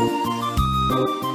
Música